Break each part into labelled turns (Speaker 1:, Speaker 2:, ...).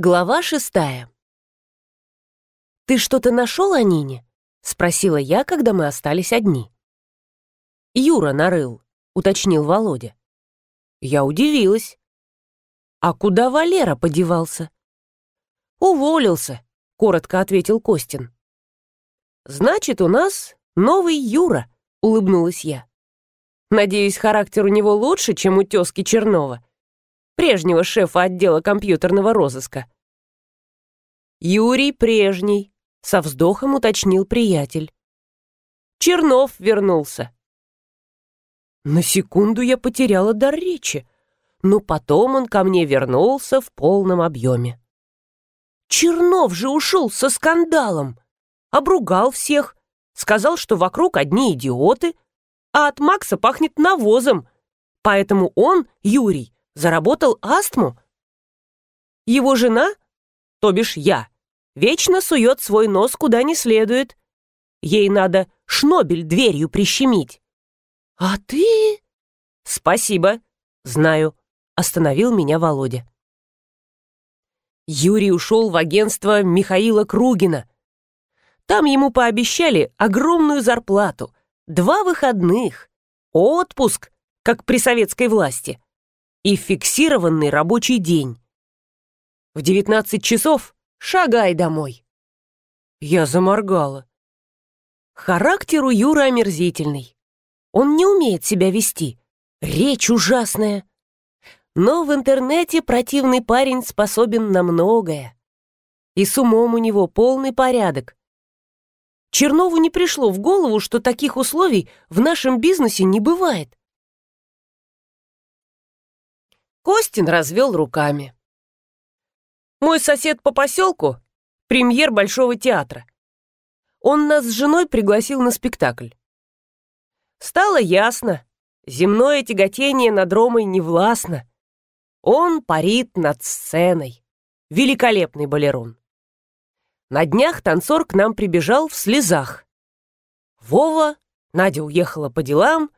Speaker 1: Глава шестая. «Ты что-то нашел о Нине?» — спросила я, когда мы остались одни. «Юра нарыл», — уточнил Володя. Я удивилась. «А куда Валера подевался?» «Уволился», — коротко ответил Костин. «Значит, у нас новый Юра», — улыбнулась я. «Надеюсь, характер у него лучше, чем у тезки Чернова» прежнего шефа отдела компьютерного розыска. «Юрий прежний», — со вздохом уточнил приятель. «Чернов вернулся». На секунду я потеряла дар речи, но потом он ко мне вернулся в полном объеме. Чернов же ушел со скандалом, обругал всех, сказал, что вокруг одни идиоты, а от Макса пахнет навозом, поэтому он, Юрий, заработал астму? Его жена, то бишь я, вечно сует свой нос куда не следует. Ей надо шнобель дверью прищемить. А ты... Спасибо, знаю, остановил меня Володя. Юрий ушел в агентство Михаила Кругина. Там ему пообещали огромную зарплату, два выходных, отпуск, как при советской власти и фиксированный рабочий день. В 19 часов шагай домой. Я заморгала. Характер у Юры омерзительный. Он не умеет себя вести. Речь ужасная. Но в интернете противный парень способен на многое. И с умом у него полный порядок. Чернову не пришло в голову, что таких условий в нашем бизнесе не бывает. Костин развел руками. «Мой сосед по поселку — премьер Большого театра. Он нас с женой пригласил на спектакль. Стало ясно, земное тяготение над Ромой не властно. Он парит над сценой. Великолепный балерон. На днях танцор к нам прибежал в слезах. Вова, Надя уехала по делам,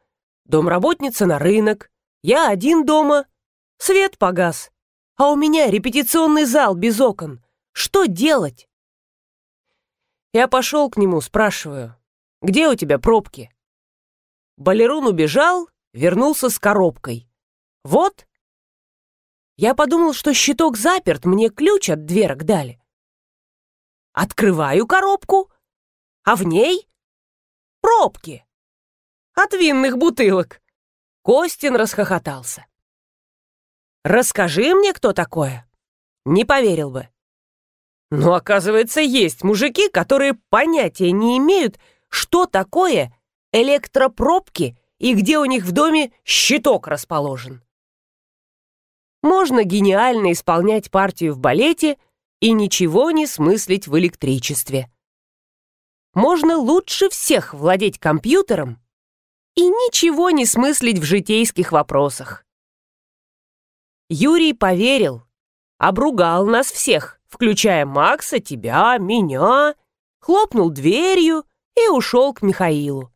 Speaker 1: домработница на рынок, я один дома, Свет погас, а у меня репетиционный зал без окон. Что делать? Я пошел к нему, спрашиваю, где у тебя пробки? Балерун убежал, вернулся с коробкой. Вот. Я подумал, что щиток заперт, мне ключ от дверок дали. Открываю коробку, а в ней пробки от винных бутылок. Костин расхохотался. Расскажи мне, кто такое. Не поверил бы. Но, оказывается, есть мужики, которые понятия не имеют, что такое электропробки и где у них в доме щиток расположен. Можно гениально исполнять партию в балете и ничего не смыслить в электричестве. Можно лучше всех владеть компьютером и ничего не смыслить в житейских вопросах. Юрий поверил, обругал нас всех, включая Макса, тебя, меня, хлопнул дверью и ушел к Михаилу.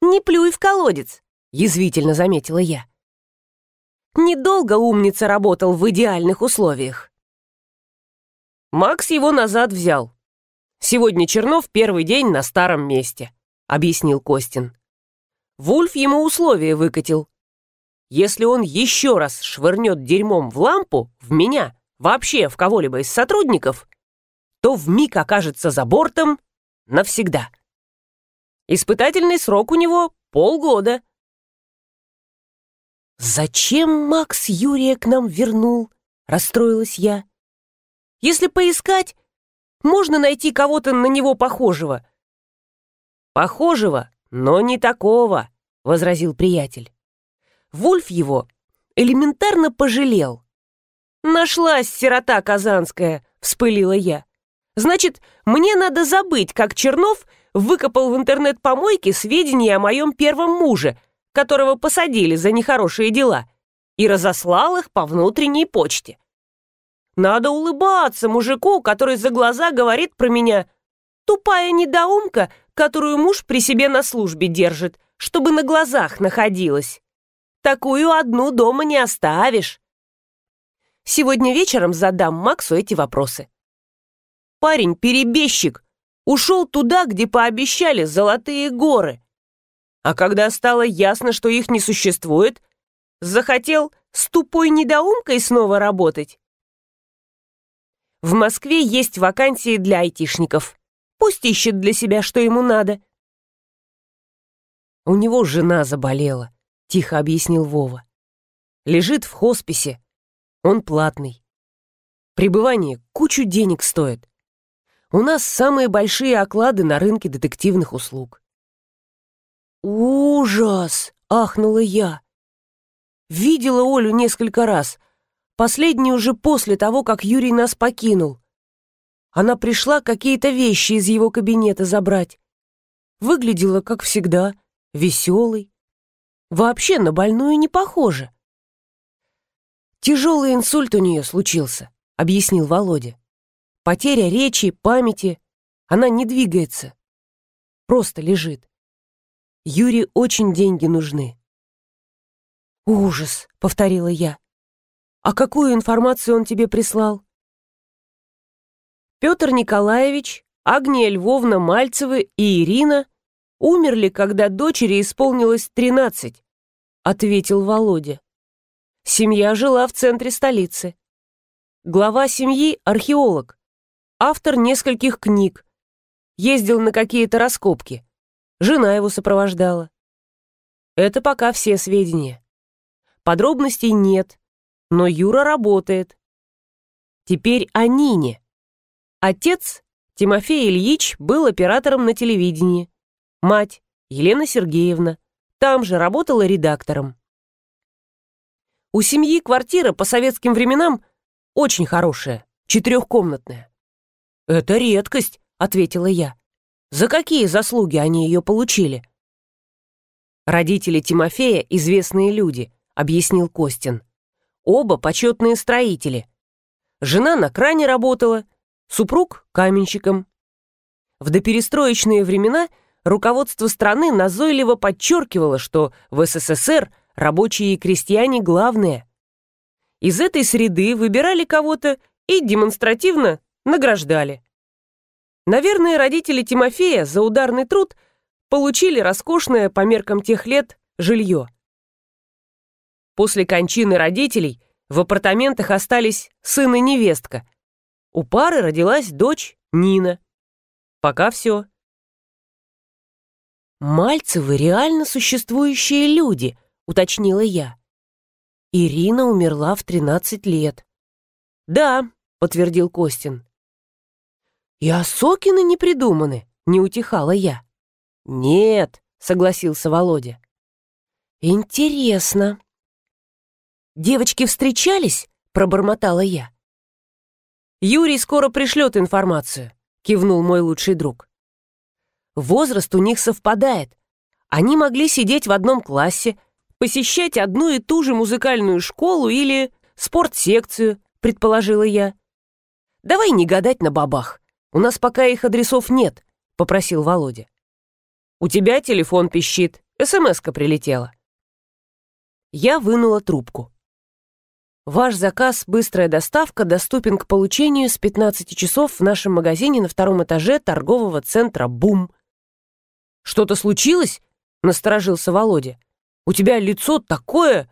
Speaker 1: «Не плюй в колодец», — язвительно заметила я. Недолго умница работал в идеальных условиях. Макс его назад взял. Сегодня Чернов первый день на старом месте, объяснил Костин. Вульф ему условия выкатил. Если он еще раз швырнет дерьмом в лампу, в меня, вообще в кого-либо из сотрудников, то вмиг окажется за бортом навсегда. Испытательный срок у него полгода. «Зачем Макс Юрия к нам вернул?» — расстроилась я. «Если поискать, можно найти кого-то на него похожего». «Похожего, но не такого», — возразил приятель. Вольф его элементарно пожалел. «Нашлась сирота казанская», — вспылила я. «Значит, мне надо забыть, как Чернов выкопал в интернет-помойке сведения о моем первом муже, которого посадили за нехорошие дела, и разослал их по внутренней почте. Надо улыбаться мужику, который за глаза говорит про меня «тупая недоумка, которую муж при себе на службе держит, чтобы на глазах находилась». Такую одну дома не оставишь. Сегодня вечером задам Максу эти вопросы. Парень перебежчик, ушел туда, где пообещали золотые горы. А когда стало ясно, что их не существует, захотел с тупой недоумкой снова работать. В Москве есть вакансии для айтишников. Пусть ищет для себя, что ему надо. У него жена заболела, тихо объяснил Вова. Лежит в хосписе. Он платный. Пребывание кучу денег стоит. У нас самые большие оклады на рынке детективных услуг. «Ужас!» — ахнула я. Видела Олю несколько раз. Последний уже после того, как Юрий нас покинул. Она пришла какие-то вещи из его кабинета забрать. Выглядела, как всегда, веселой. Вообще на больную не похоже. «Тяжелый инсульт у нее случился», — объяснил Володя. «Потеря речи, памяти. Она не двигается. Просто лежит. Юре очень деньги нужны». «Ужас», — повторила я. «А какую информацию он тебе прислал?» Петр Николаевич, Агния Львовна Мальцевы и Ирина умерли, когда дочери исполнилось тринадцать, ответил Володя. Семья жила в центре столицы. Глава семьи – археолог, автор нескольких книг, ездил на какие-то раскопки. Жена его сопровождала. Это пока все сведения. Подробностей нет, но Юра работает. Теперь о Нине. Отец, Тимофей Ильич, был оператором на телевидении. Мать, Елена Сергеевна, там же работала редактором. У семьи квартира по советским временам очень хорошая, четырехкомнатная. «Это редкость», — ответила я. «За какие заслуги они ее получили?» «Родители Тимофея — известные люди», — объяснил Костин. «Оба почетные строители. Жена на кране работала, супруг — каменщиком. В доперестроечные времена руководство страны назойливо подчеркивало, что в СССР — Рабочие и крестьяне главные. Из этой среды выбирали кого-то и демонстративно награждали. Наверное, родители Тимофея за ударный труд получили роскошное по меркам тех лет жилье. После кончины родителей в апартаментах остались сын и невестка. У пары родилась дочь Нина. Пока все. Мальцевы реально существующие люди, уточнила я. Ирина умерла в 13 лет. Да, подтвердил Костин. И Осокины не придуманы, не утихала я. Нет, согласился Володя. Интересно. Девочки встречались? пробормотала я. Юрий скоро пришлет информацию, кивнул мой лучший друг. Возраст у них совпадает. Они могли сидеть в одном классе, посещать одну и ту же музыкальную школу или спортсекцию, предположила я. Давай не гадать на бабах. У нас пока их адресов нет, попросил Володя. У тебя телефон пищит, СМСка прилетела. Я вынула трубку. Ваш заказ «Быстрая доставка» доступен к получению с 15 часов в нашем магазине на втором этаже торгового центра «Бум». «Что-то случилось?» — насторожился Володя. У тебя лицо такое...»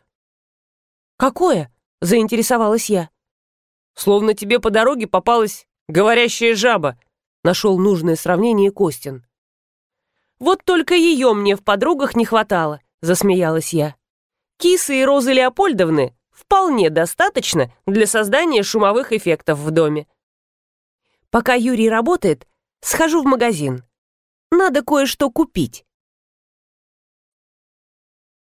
Speaker 1: «Какое?» — заинтересовалась я. «Словно тебе по дороге попалась говорящая жаба», — нашел нужное сравнение Костин. «Вот только ее мне в подругах не хватало», — засмеялась я. «Кисы и Розы Леопольдовны вполне достаточно для создания шумовых эффектов в доме. Пока Юрий работает, схожу в магазин. Надо кое-что купить».